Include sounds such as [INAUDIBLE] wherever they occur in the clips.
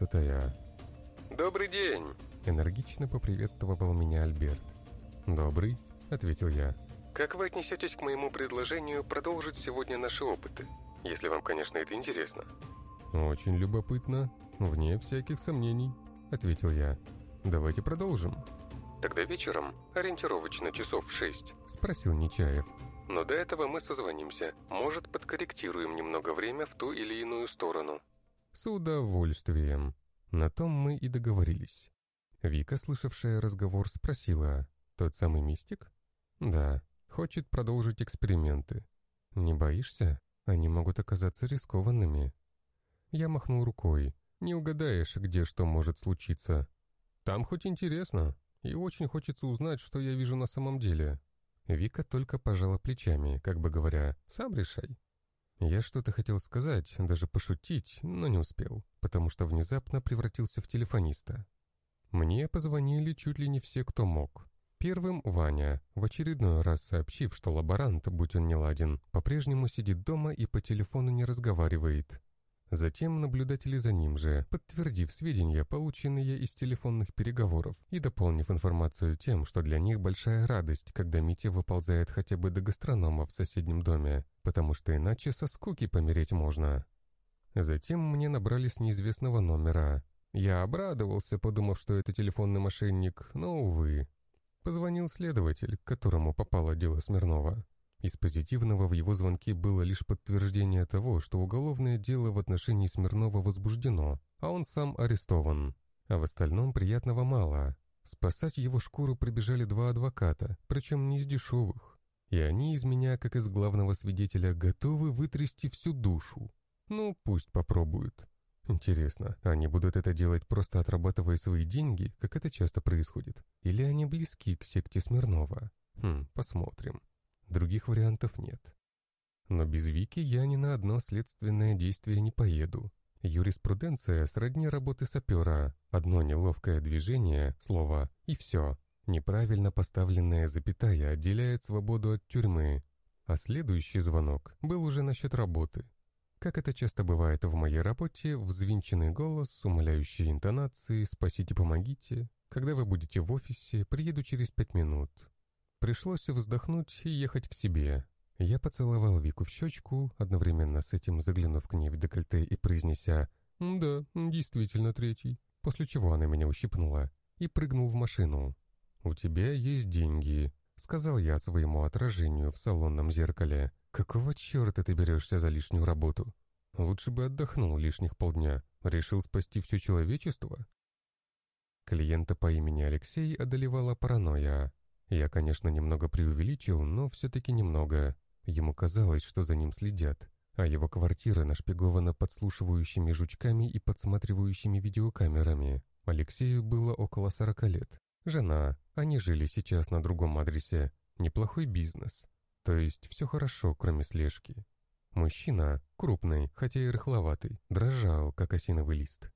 одиннадцатая. «Добрый день!» Энергично поприветствовал меня Альберт. «Добрый», — ответил я. «Как вы отнесетесь к моему предложению продолжить сегодня наши опыты? Если вам, конечно, это интересно». «Очень любопытно, вне всяких сомнений», — ответил я. «Давайте продолжим». «Тогда вечером, ориентировочно часов в шесть», — спросил Нечаев. «Но до этого мы созвонимся. Может, подкорректируем немного время в ту или иную сторону». «С удовольствием. На том мы и договорились». Вика, слышавшая разговор, спросила, «Тот самый мистик?» «Да, хочет продолжить эксперименты. Не боишься? Они могут оказаться рискованными». Я махнул рукой. «Не угадаешь, где что может случиться. Там хоть интересно, и очень хочется узнать, что я вижу на самом деле». Вика только пожала плечами, как бы говоря, «Сам решай». Я что-то хотел сказать, даже пошутить, но не успел, потому что внезапно превратился в телефониста. Мне позвонили чуть ли не все, кто мог. Первым Ваня, в очередной раз сообщив, что лаборант, будь он неладен, по-прежнему сидит дома и по телефону не разговаривает. Затем наблюдатели за ним же, подтвердив сведения, полученные из телефонных переговоров, и дополнив информацию тем, что для них большая радость, когда Митя выползает хотя бы до гастронома в соседнем доме, потому что иначе со скуки помереть можно. Затем мне набрали с неизвестного номера. Я обрадовался, подумав, что это телефонный мошенник, но, увы. Позвонил следователь, к которому попало дело Смирнова. Из позитивного в его звонке было лишь подтверждение того, что уголовное дело в отношении Смирнова возбуждено, а он сам арестован. А в остальном приятного мало. Спасать его шкуру прибежали два адвоката, причем не из дешевых. И они из меня, как из главного свидетеля, готовы вытрясти всю душу. Ну, пусть попробуют. Интересно, они будут это делать просто отрабатывая свои деньги, как это часто происходит? Или они близки к секте Смирнова? Хм, посмотрим. Других вариантов нет. Но без Вики я ни на одно следственное действие не поеду. Юриспруденция сродни работы сапера. Одно неловкое движение, слово, и все. Неправильно поставленная запятая отделяет свободу от тюрьмы. А следующий звонок был уже насчет работы. Как это часто бывает в моей работе, взвинченный голос, умоляющие интонации «спасите, помогите», когда вы будете в офисе, приеду через пять минут. Пришлось вздохнуть и ехать к себе. Я поцеловал Вику в щечку, одновременно с этим заглянув к ней в декольте и произнеся «Да, действительно третий», после чего она меня ущипнула, и прыгнул в машину. «У тебя есть деньги», — сказал я своему отражению в салонном зеркале. «Какого черта ты берешься за лишнюю работу? Лучше бы отдохнул лишних полдня. Решил спасти все человечество?» Клиента по имени Алексей одолевала паранойя. Я, конечно, немного преувеличил, но все-таки немного. Ему казалось, что за ним следят, а его квартира нашпигована подслушивающими жучками и подсматривающими видеокамерами. Алексею было около сорока лет. Жена, они жили сейчас на другом адресе. Неплохой бизнес. То есть все хорошо, кроме слежки. Мужчина, крупный, хотя и рыхловатый, дрожал, как осиновый лист.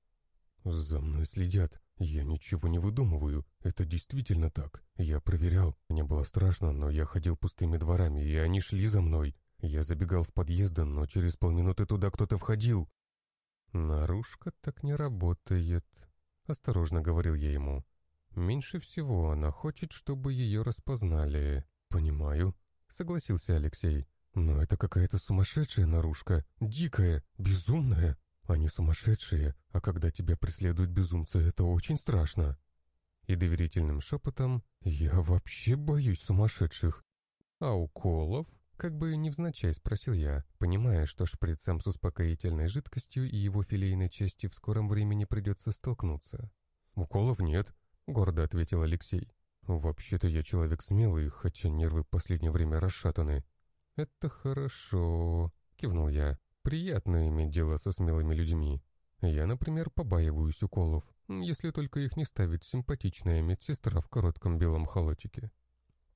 «За мной следят. Я ничего не выдумываю. Это действительно так. Я проверял. Мне было страшно, но я ходил пустыми дворами, и они шли за мной. Я забегал в подъезд, но через полминуты туда кто-то входил. «Наружка так не работает», — осторожно говорил я ему. «Меньше всего она хочет, чтобы ее распознали». «Понимаю», — согласился Алексей. «Но это какая-то сумасшедшая наружка, дикая, безумная. Они сумасшедшие, а когда тебя преследуют безумцы, это очень страшно». И доверительным шепотом «Я вообще боюсь сумасшедших». «А уколов?» Как бы невзначай спросил я, понимая, что шприцам с успокоительной жидкостью и его филейной части в скором времени придется столкнуться. «Уколов нет», — гордо ответил Алексей. «Вообще-то я человек смелый, хотя нервы в последнее время расшатаны». «Это хорошо», — кивнул я. Приятно иметь дело со смелыми людьми. Я, например, побаиваюсь уколов, если только их не ставит симпатичная медсестра в коротком белом халатике.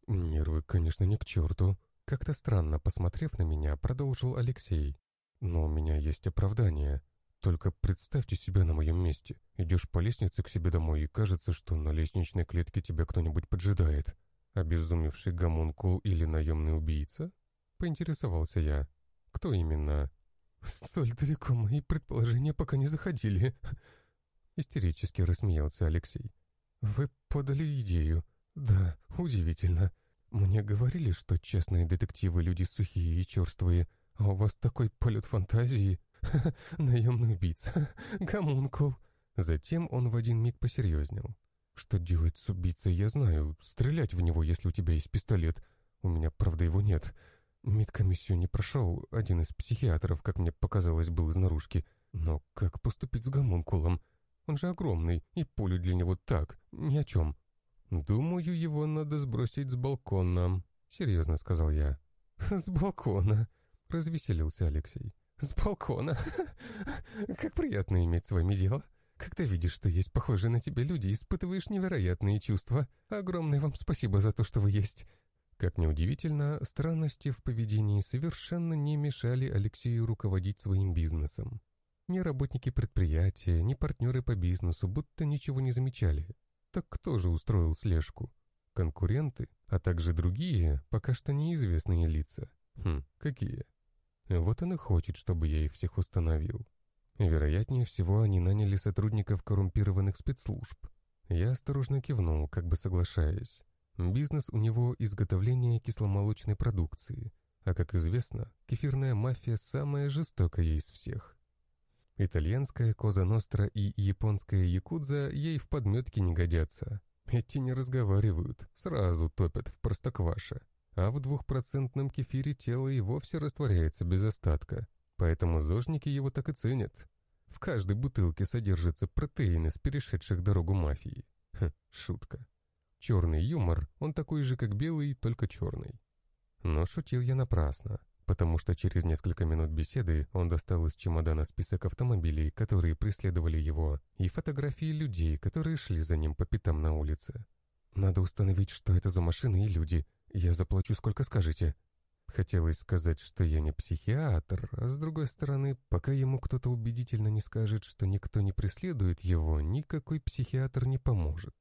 Нервы, конечно, не к черту. Как-то странно, посмотрев на меня, продолжил Алексей. Но у меня есть оправдание. Только представьте себя на моем месте. Идешь по лестнице к себе домой, и кажется, что на лестничной клетке тебя кто-нибудь поджидает. Обезумевший гомункул или наемный убийца? Поинтересовался я. Кто именно? «Столь далеко мои предположения пока не заходили», Истерически рассмеялся Алексей. «Вы подали идею. Да, удивительно. Мне говорили, что честные детективы — люди сухие и черствые, а у вас такой полет фантазии. [LAUGHS] Наемный убийца. [LAUGHS] Гомункул». Затем он в один миг посерьезнел. «Что делать с убийцей, я знаю. Стрелять в него, если у тебя есть пистолет. У меня, правда, его нет. Медкомиссию не прошел. Один из психиатров, как мне показалось, был из наружки. Но как поступить с гомункулом? Он же огромный, и пулю для него так, ни о чем. «Думаю, его надо сбросить с балкона», — серьезно сказал я. [LAUGHS] «С балкона», — развеселился Алексей. «С балкона? [LAUGHS] Как приятно иметь с вами дело. Когда видишь, что есть похожие на тебя люди, испытываешь невероятные чувства. Огромное вам спасибо за то, что вы есть». Как ни удивительно, странности в поведении совершенно не мешали Алексею руководить своим бизнесом. Ни работники предприятия, ни партнеры по бизнесу будто ничего не замечали. Так кто же устроил слежку? Конкуренты, а также другие, пока что неизвестные лица. Хм, какие? Вот он и хочет, чтобы я их всех установил. Вероятнее всего, они наняли сотрудников коррумпированных спецслужб. Я осторожно кивнул, как бы соглашаясь. Бизнес у него изготовление кисломолочной продукции, а, как известно, кефирная мафия самая жестокая из всех. Итальянская Коза Ностра и японская Якудза ей в подметке не годятся. Эти не разговаривают, сразу топят в простокваше. А в двухпроцентном кефире тело и вовсе растворяется без остатка. Поэтому зожники его так и ценят. В каждой бутылке содержатся протеины с перешедших дорогу мафии. Хм, шутка. Черный юмор, он такой же, как белый, только черный. Но шутил я напрасно потому что через несколько минут беседы он достал из чемодана список автомобилей, которые преследовали его, и фотографии людей, которые шли за ним по пятам на улице. «Надо установить, что это за машины и люди. Я заплачу, сколько скажете». Хотелось сказать, что я не психиатр, а с другой стороны, пока ему кто-то убедительно не скажет, что никто не преследует его, никакой психиатр не поможет.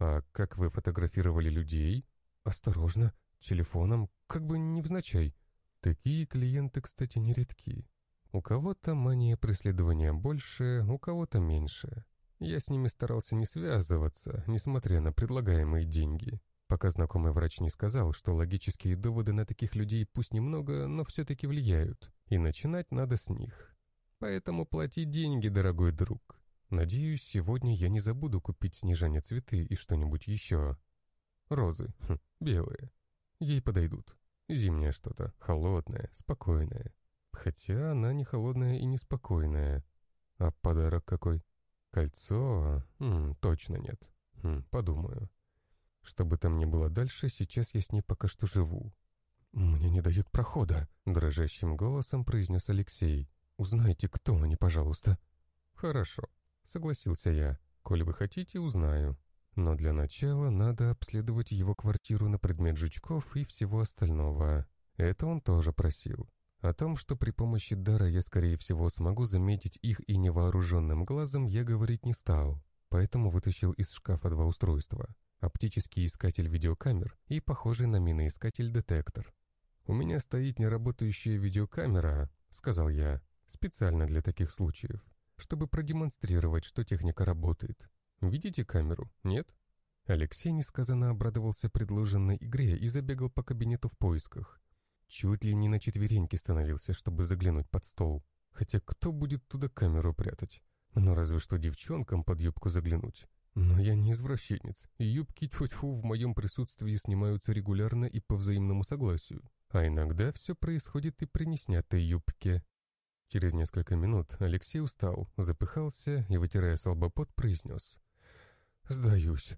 «А как вы фотографировали людей?» «Осторожно, телефоном, как бы невзначай». Такие клиенты, кстати, нередки. У кого-то мания преследования больше, у кого-то меньше. Я с ними старался не связываться, несмотря на предлагаемые деньги, пока знакомый врач не сказал, что логические доводы на таких людей пусть немного, но все-таки влияют, и начинать надо с них. Поэтому плати деньги, дорогой друг. Надеюсь, сегодня я не забуду купить снежане цветы и что-нибудь еще. Розы, хм, белые. Ей подойдут. Зимнее что-то, холодное, спокойное. Хотя она не холодная и не спокойная. А подарок какой? Кольцо? М, точно нет. М, подумаю. Что бы там ни было дальше, сейчас я с ней пока что живу. «Мне не дают прохода», — дрожащим голосом произнес Алексей. «Узнайте, кто они, пожалуйста». «Хорошо», — согласился я. «Коль вы хотите, узнаю. Но для начала надо обследовать его квартиру на предмет жучков и всего остального. Это он тоже просил. О том, что при помощи дара я, скорее всего, смогу заметить их и невооруженным глазом, я говорить не стал. Поэтому вытащил из шкафа два устройства. Оптический искатель видеокамер и похожий на миноискатель детектор. «У меня стоит неработающая видеокамера», — сказал я, — «специально для таких случаев, чтобы продемонстрировать, что техника работает. Видите камеру, нет?» Алексей несказанно обрадовался предложенной игре и забегал по кабинету в поисках. Чуть ли не на четвереньки становился, чтобы заглянуть под стол. Хотя кто будет туда камеру прятать? Ну, разве что девчонкам под юбку заглянуть. Но я не извращенец, и юбки тьфу в моем присутствии снимаются регулярно и по взаимному согласию. А иногда все происходит и при неснятой юбке. Через несколько минут Алексей устал, запыхался и, вытирая салбопот, произнес. «Сдаюсь».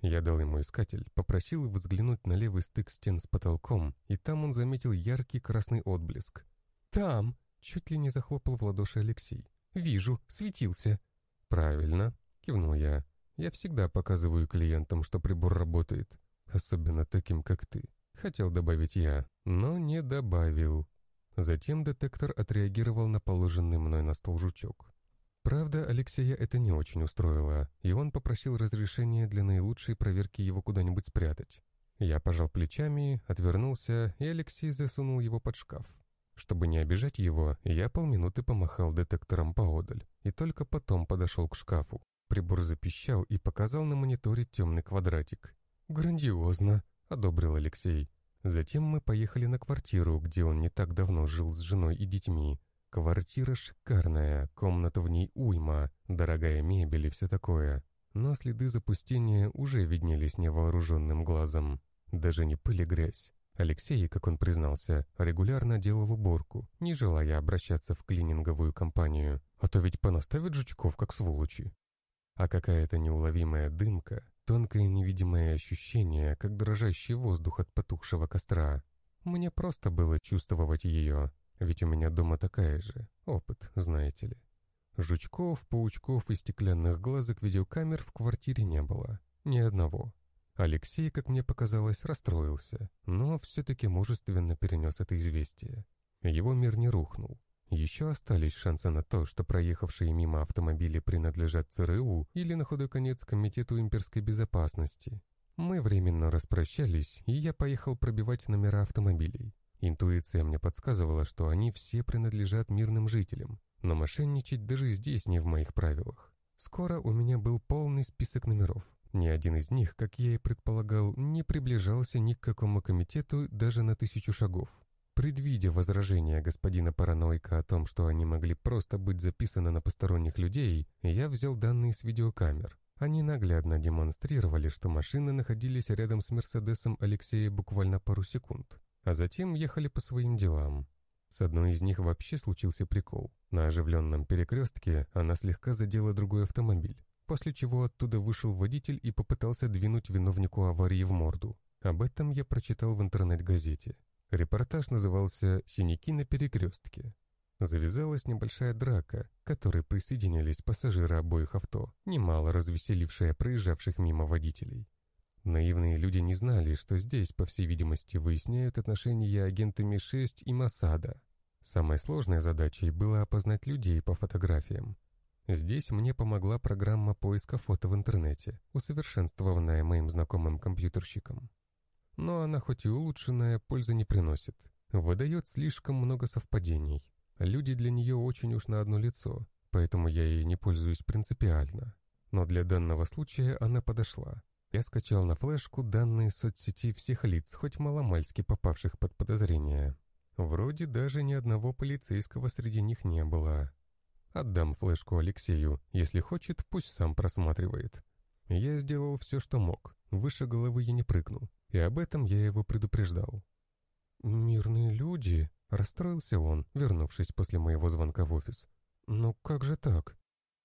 Я дал ему искатель, попросил взглянуть на левый стык стен с потолком, и там он заметил яркий красный отблеск. «Там!» — чуть ли не захлопал в ладоши Алексей. «Вижу, светился». «Правильно», — кивнул я. «Я всегда показываю клиентам, что прибор работает, особенно таким, как ты». Хотел добавить я, но не добавил. Затем детектор отреагировал на положенный мной на стол жучок. Правда, Алексея это не очень устроило, и он попросил разрешения для наилучшей проверки его куда-нибудь спрятать. Я пожал плечами, отвернулся, и Алексей засунул его под шкаф. Чтобы не обижать его, я полминуты помахал детектором поодаль, и только потом подошел к шкафу. Прибор запищал и показал на мониторе темный квадратик. «Грандиозно», — одобрил Алексей. Затем мы поехали на квартиру, где он не так давно жил с женой и детьми. Квартира шикарная, комната в ней уйма, дорогая мебель и все такое. Но следы запустения уже виднелись невооруженным глазом. Даже не пыль и грязь. Алексей, как он признался, регулярно делал уборку, не желая обращаться в клининговую компанию, а то ведь понаставят жучков как сволочи. А какая-то неуловимая дымка, тонкое невидимое ощущение, как дрожащий воздух от потухшего костра. Мне просто было чувствовать ее, ведь у меня дома такая же, опыт, знаете ли. Жучков, паучков и стеклянных глазок видеокамер в квартире не было, ни одного. Алексей, как мне показалось, расстроился, но все-таки мужественно перенес это известие. Его мир не рухнул. Еще остались шансы на то, что проехавшие мимо автомобили принадлежат ЦРУ или на худой конец Комитету имперской безопасности. Мы временно распрощались, и я поехал пробивать номера автомобилей. Интуиция мне подсказывала, что они все принадлежат мирным жителям, но мошенничать даже здесь не в моих правилах. Скоро у меня был полный список номеров. Ни один из них, как я и предполагал, не приближался ни к какому комитету даже на тысячу шагов. Предвидя возражения господина параноика о том, что они могли просто быть записаны на посторонних людей, я взял данные с видеокамер. Они наглядно демонстрировали, что машины находились рядом с Мерседесом Алексея буквально пару секунд, а затем ехали по своим делам. С одной из них вообще случился прикол. На оживленном перекрестке она слегка задела другой автомобиль после чего оттуда вышел водитель и попытался двинуть виновнику аварии в морду. Об этом я прочитал в интернет-газете. Репортаж назывался «Синяки на перекрестке». Завязалась небольшая драка, к которой присоединились пассажиры обоих авто, немало развеселившая проезжавших мимо водителей. Наивные люди не знали, что здесь, по всей видимости, выясняют отношения агентами 6 и Масада. Самой сложной задачей было опознать людей по фотографиям, Здесь мне помогла программа поиска фото в интернете, усовершенствованная моим знакомым компьютерщиком. Но она хоть и улучшенная, пользы не приносит. Выдает слишком много совпадений. Люди для нее очень уж на одно лицо, поэтому я ей не пользуюсь принципиально. Но для данного случая она подошла. Я скачал на флешку данные соцсети всех лиц, хоть маломальски попавших под подозрение. Вроде даже ни одного полицейского среди них не было. Отдам флешку Алексею. Если хочет, пусть сам просматривает. Я сделал все, что мог. Выше головы я не прыгнул. И об этом я его предупреждал. «Мирные люди», — расстроился он, вернувшись после моего звонка в офис. «Ну как же так?»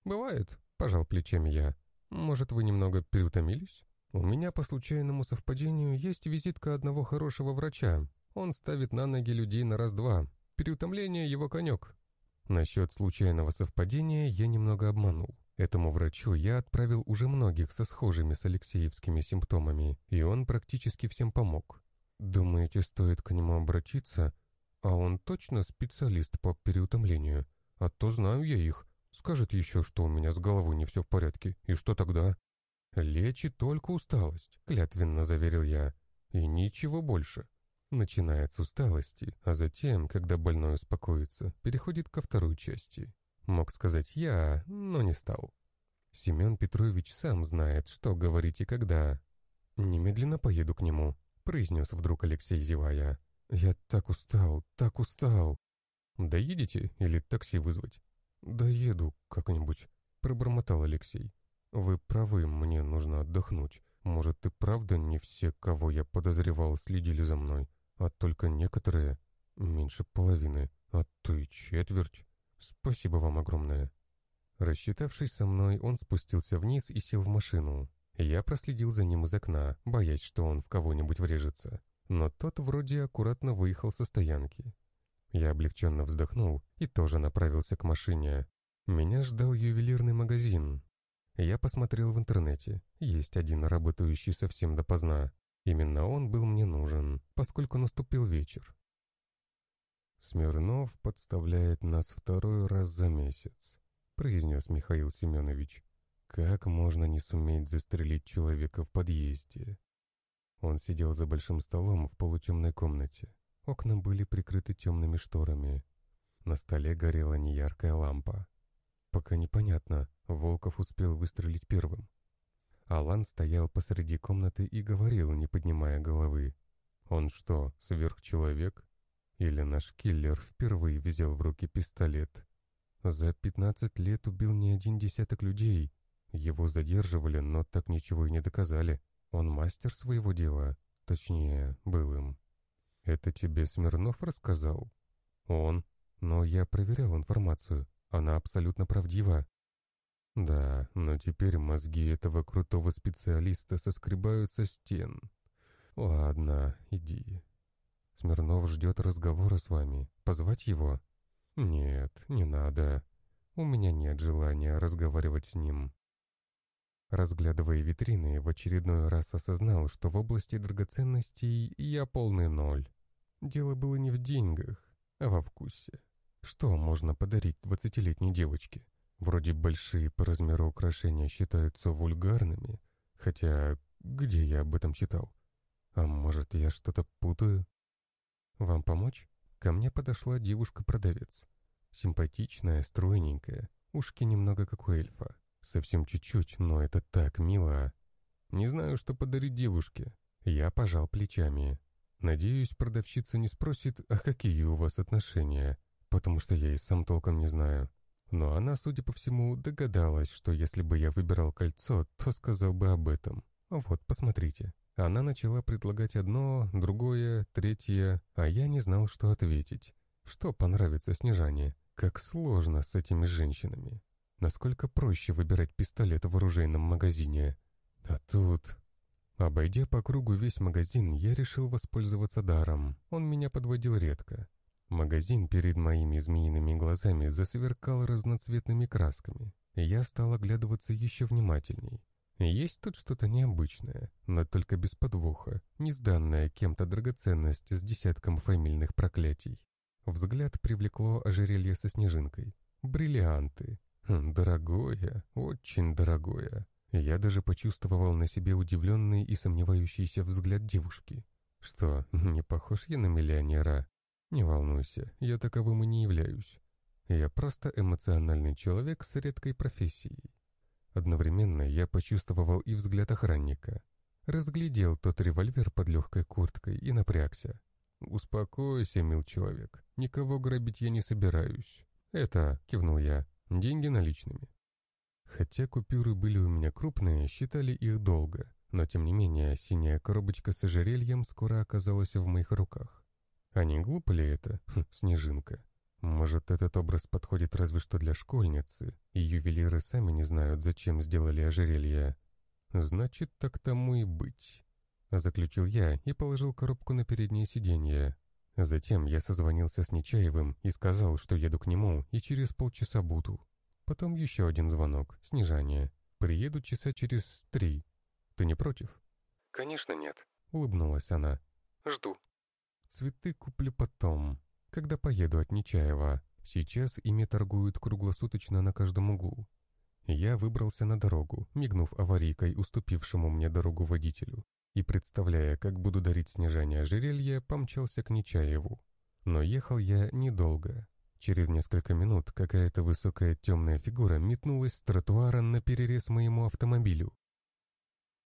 «Бывает», — пожал плечами я. «Может, вы немного переутомились? У меня по случайному совпадению есть визитка одного хорошего врача. Он ставит на ноги людей на раз-два. Переутомление — его конек. Насчет случайного совпадения я немного обманул. Этому врачу я отправил уже многих со схожими с Алексеевскими симптомами, и он практически всем помог. Думаете, стоит к нему обратиться? А он точно специалист по переутомлению? А то знаю я их. Скажет еще, что у меня с головой не все в порядке. И что тогда? Лечит только усталость, клятвенно заверил я. И ничего больше. Начинает с усталости, а затем, когда больной успокоится, переходит ко второй части. Мог сказать я, но не стал. Семен Петрович сам знает, что говорить и когда. «Немедленно поеду к нему», — произнес вдруг Алексей, зевая. «Я так устал, так устал». «Доедете или такси вызвать?» «Доеду как-нибудь», — пробормотал Алексей. «Вы правы, мне нужно отдохнуть. Может, и правда не все, кого я подозревал, следили за мной а только некоторые, меньше половины, а то и четверть. Спасибо вам огромное». Рассчитавшись со мной, он спустился вниз и сел в машину. Я проследил за ним из окна, боясь, что он в кого-нибудь врежется. Но тот вроде аккуратно выехал со стоянки. Я облегченно вздохнул и тоже направился к машине. Меня ждал ювелирный магазин. Я посмотрел в интернете. Есть один, работающий совсем допоздна. Именно он был мне нужен, поскольку наступил вечер. «Смирнов подставляет нас второй раз за месяц», — произнес Михаил Семенович. «Как можно не суметь застрелить человека в подъезде?» Он сидел за большим столом в полутемной комнате. Окна были прикрыты темными шторами. На столе горела неяркая лампа. Пока непонятно, Волков успел выстрелить первым. Алан стоял посреди комнаты и говорил, не поднимая головы. «Он что, сверхчеловек? Или наш киллер впервые взял в руки пистолет? За пятнадцать лет убил не один десяток людей. Его задерживали, но так ничего и не доказали. Он мастер своего дела. Точнее, был им. Это тебе Смирнов рассказал? Он. Но я проверял информацию. Она абсолютно правдива. Да, но теперь мозги этого крутого специалиста соскребаются стен. Ладно, иди. Смирнов ждет разговора с вами. Позвать его? Нет, не надо. У меня нет желания разговаривать с ним. Разглядывая витрины, в очередной раз осознал, что в области драгоценностей я полный ноль. Дело было не в деньгах, а во вкусе. Что можно подарить двадцатилетней девочке? Вроде большие по размеру украшения считаются вульгарными, хотя где я об этом читал? А может, я что-то путаю? Вам помочь? Ко мне подошла девушка-продавец. Симпатичная, стройненькая, ушки немного как у эльфа. Совсем чуть-чуть, но это так мило. Не знаю, что подарить девушке. Я пожал плечами. Надеюсь, продавщица не спросит, а какие у вас отношения, потому что я и сам толком не знаю. Но она, судя по всему, догадалась, что если бы я выбирал кольцо, то сказал бы об этом. Вот, посмотрите. Она начала предлагать одно, другое, третье, а я не знал, что ответить. Что понравится Снежане? Как сложно с этими женщинами. Насколько проще выбирать пистолет в оружейном магазине. А тут... Обойдя по кругу весь магазин, я решил воспользоваться даром. Он меня подводил редко. Магазин перед моими змеиными глазами засверкал разноцветными красками. Я стал оглядываться еще внимательней. Есть тут что-то необычное, но только без подвоха, не сданная кем-то драгоценность с десятком фамильных проклятий. Взгляд привлекло ожерелье со снежинкой. Бриллианты. Хм, дорогое, очень дорогое. Я даже почувствовал на себе удивленный и сомневающийся взгляд девушки. Что, не похож я на миллионера? Не волнуйся, я таковым и не являюсь. Я просто эмоциональный человек с редкой профессией. Одновременно я почувствовал и взгляд охранника. Разглядел тот револьвер под легкой курткой и напрягся. «Успокойся, мил человек, никого грабить я не собираюсь. Это, — кивнул я, — деньги наличными». Хотя купюры были у меня крупные, считали их долго, но тем не менее синяя коробочка с ожерельем скоро оказалась в моих руках. А не глупо ли это, хм, снежинка? Может, этот образ подходит разве что для школьницы, и ювелиры сами не знают, зачем сделали ожерелье. Значит, так тому и быть. Заключил я и положил коробку на переднее сиденье. Затем я созвонился с Нечаевым и сказал, что еду к нему и через полчаса буду. Потом еще один звонок, снижание. Приеду часа через три. Ты не против? Конечно нет. Улыбнулась она. Жду. Цветы куплю потом, когда поеду от Нечаева. Сейчас ими торгуют круглосуточно на каждом углу. Я выбрался на дорогу, мигнув аварийкой уступившему мне дорогу водителю, и, представляя, как буду дарить снижение ожерелья, помчался к Нечаеву. Но ехал я недолго. Через несколько минут какая-то высокая темная фигура метнулась с тротуара на перерез моему автомобилю.